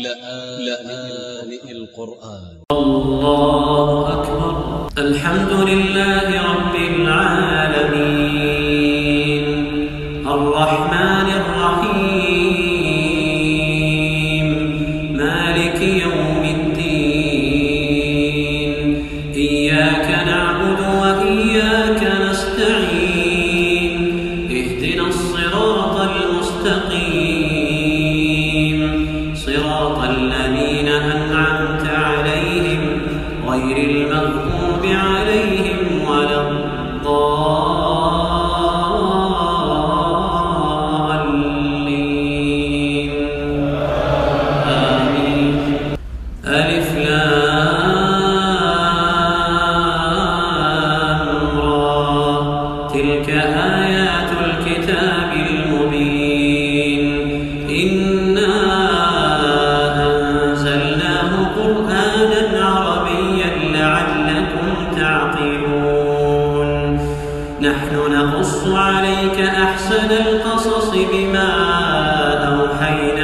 لآن القرآن. الله أكبر. الحمد لله رب يعلمون نحن نقص عليك أحسن القصص بما أوحينا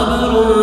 صبر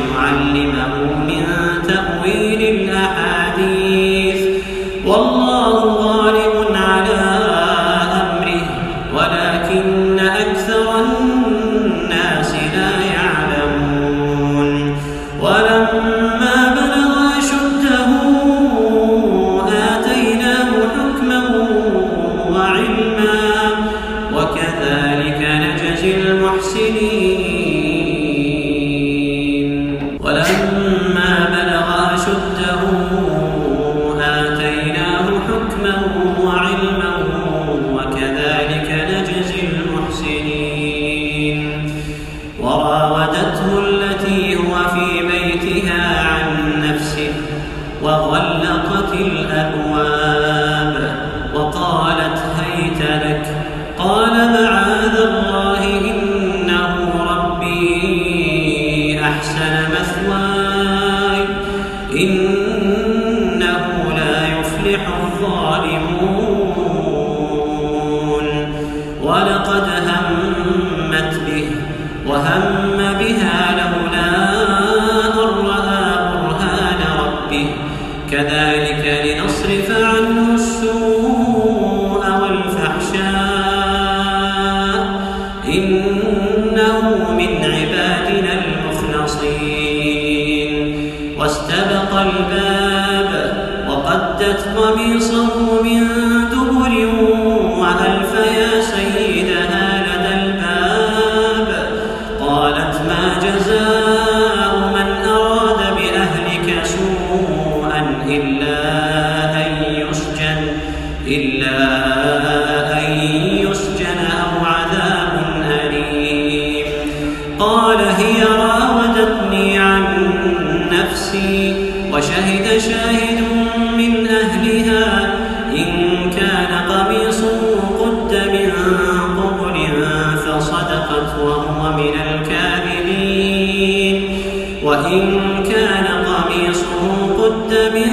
ليعلمه من تأويل الأحاديث ظالمون ولقد همت به وهم بها لولا أن رأى برهان ربه. كذلك لنصرف عنه السوء والفحشاء. إنه من عبادنا المخلصين. واستبق الباب وقدت قميصه صدقت وهو من الكاذبين وإن كان قميصه قد من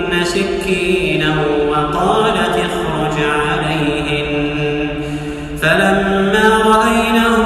سكينه وقالت اخرج عليهم فلما رأينه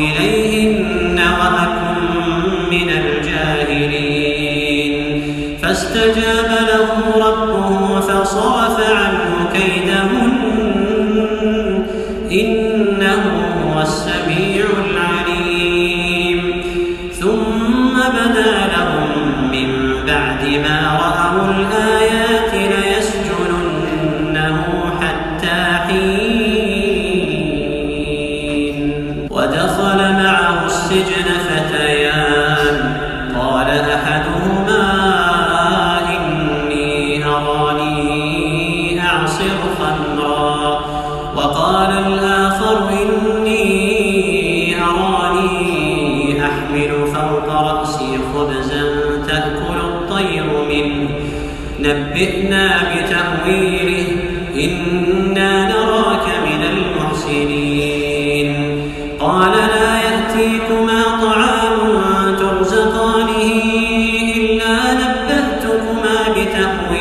إليهن وأكن من الجاهلين. فاستجاب له ربه فصرف عنه كيدهن. إنه هو السبيل We.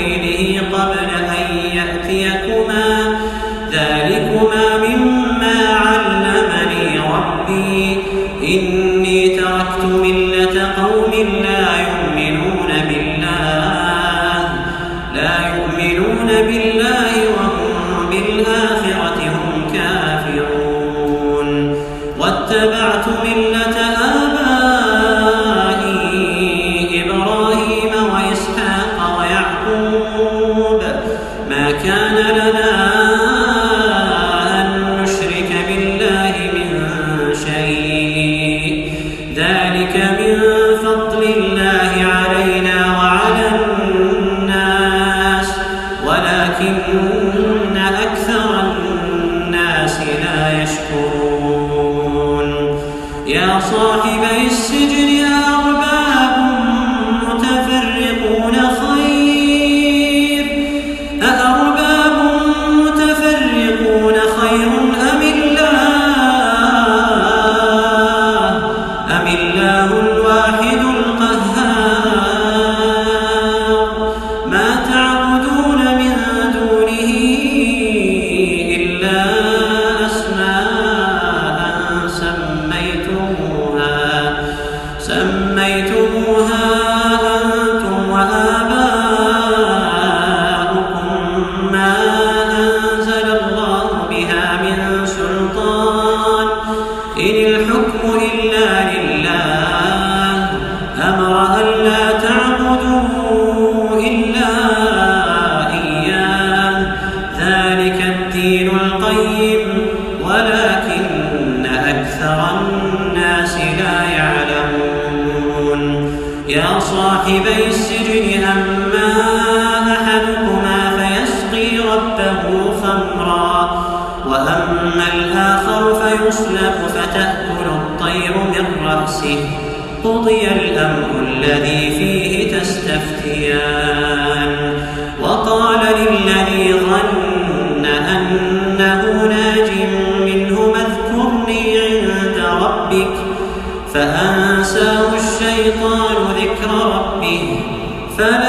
وقته قضي الأمر الذي فيه تستفتيان. وقال للذي ظن أنه ناج منه اذكرني عند ربك فأنساه الشيطان ذكر ربه فلا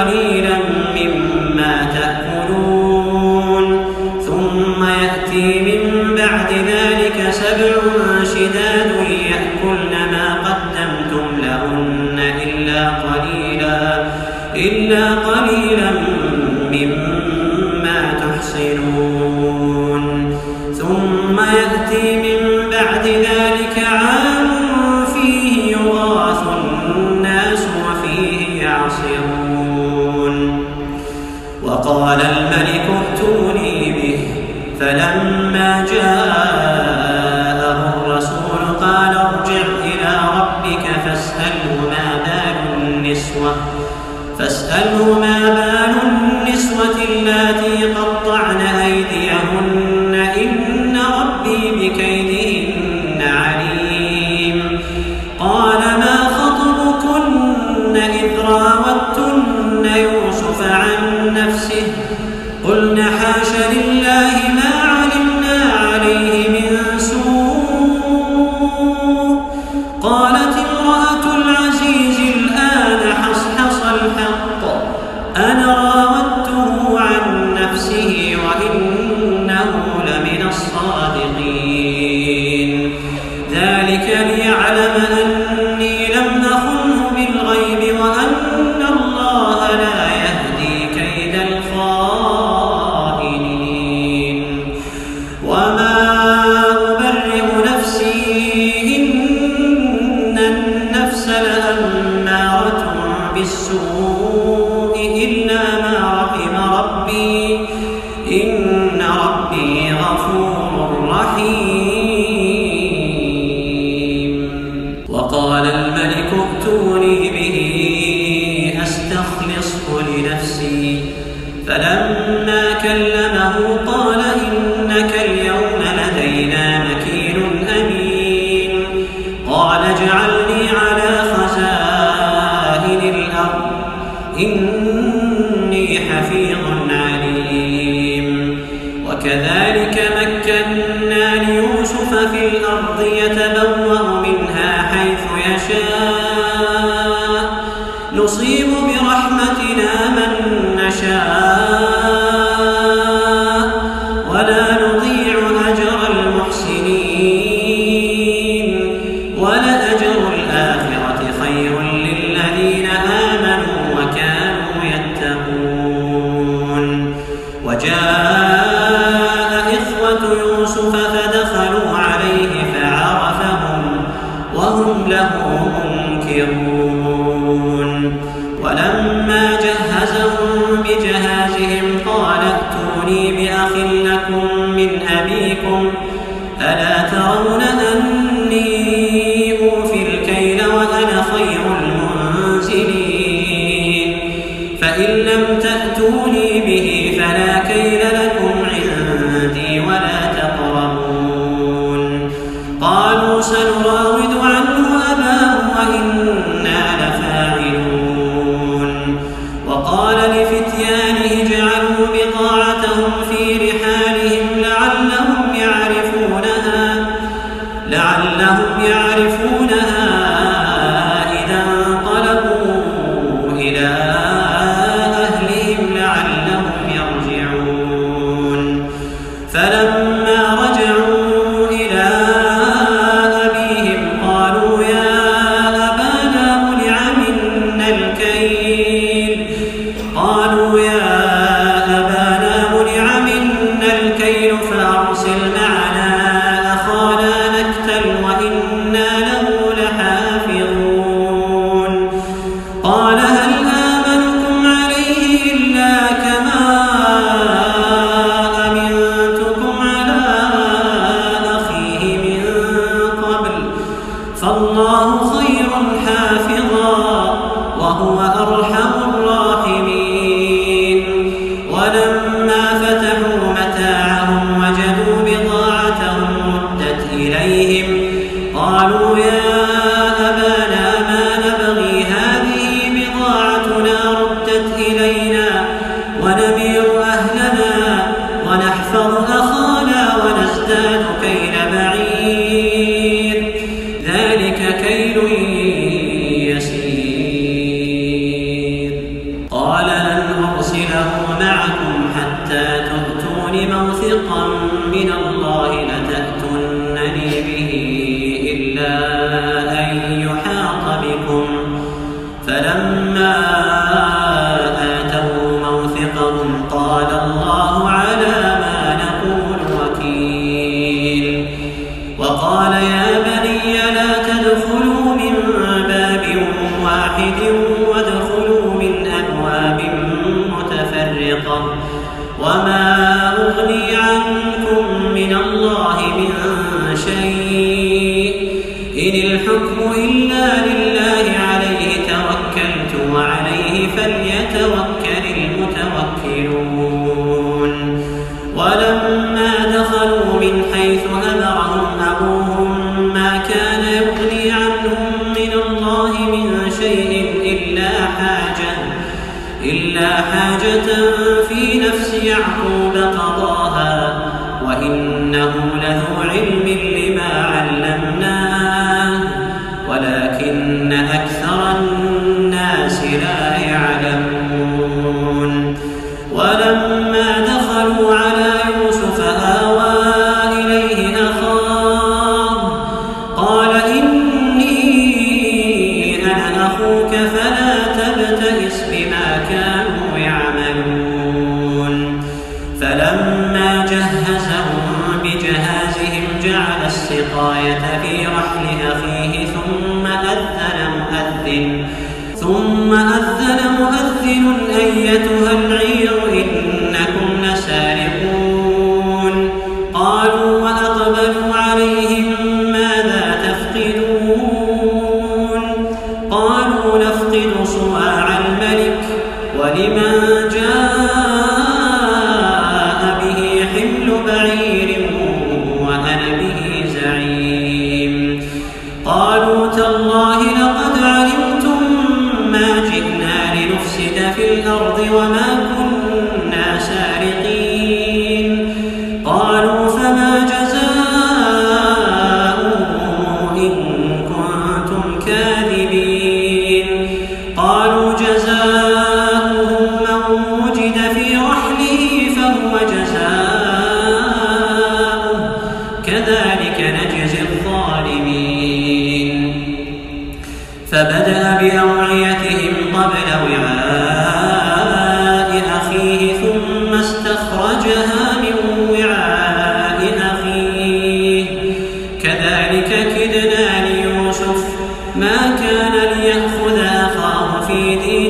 قليلا مما تأكلون. ثم يأتي من بعد ذلك سبع شداد يأكلن ما قدمتم لهن إلا قليلا إلا قليلا مما تحصنون. ثم يأتي سألهما ذلك ليعلم أن برحمتنا من نشاء. لعلهم يعرفونها. في دين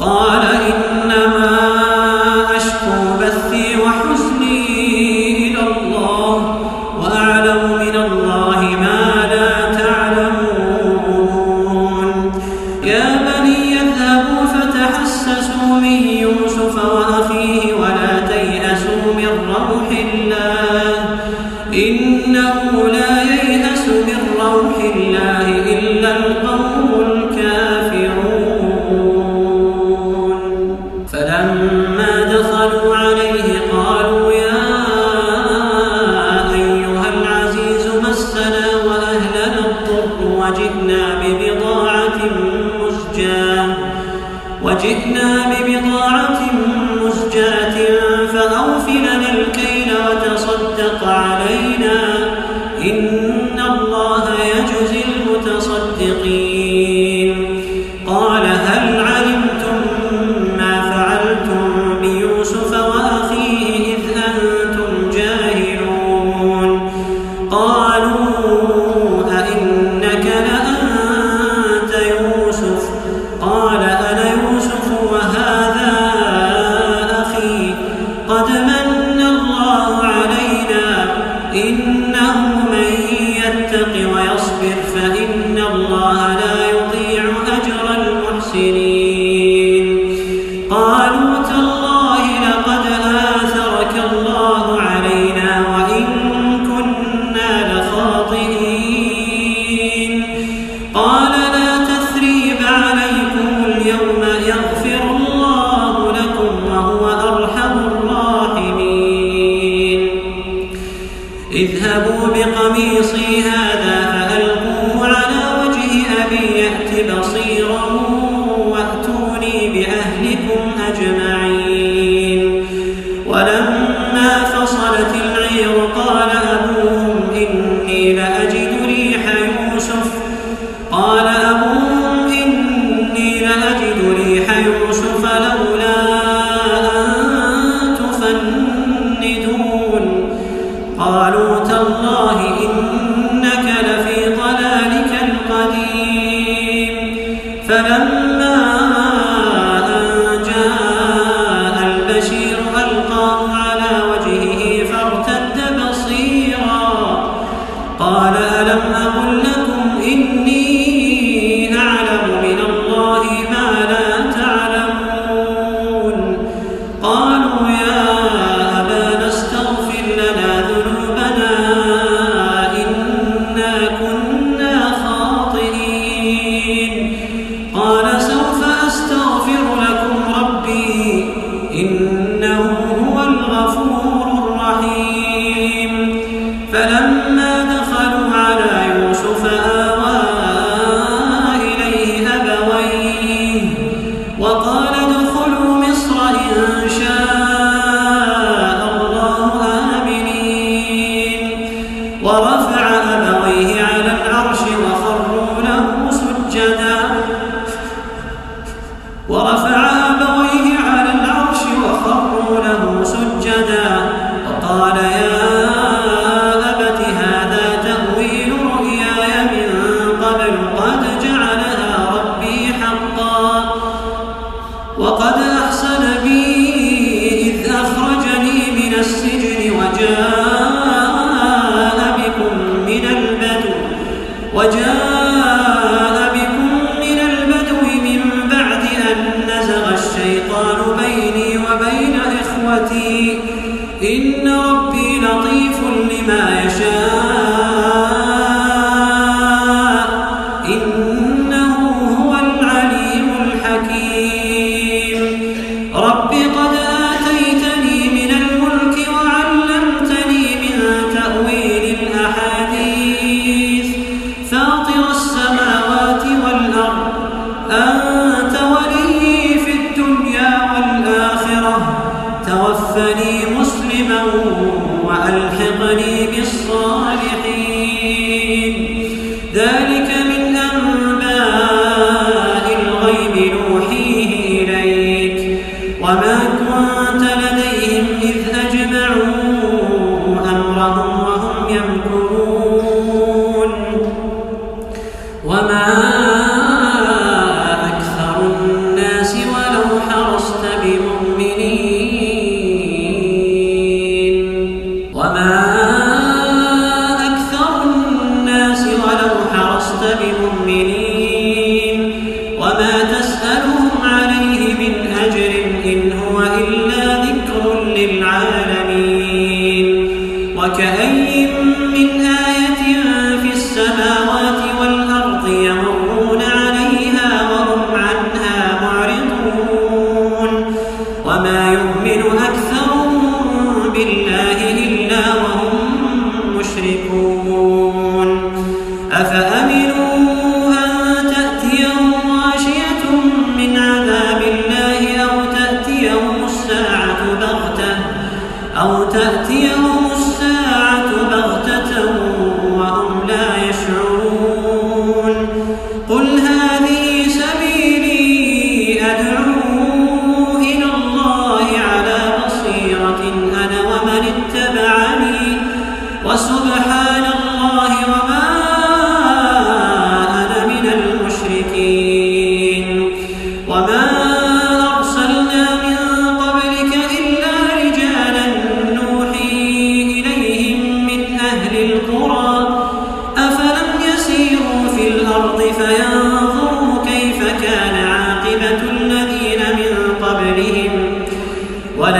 فلا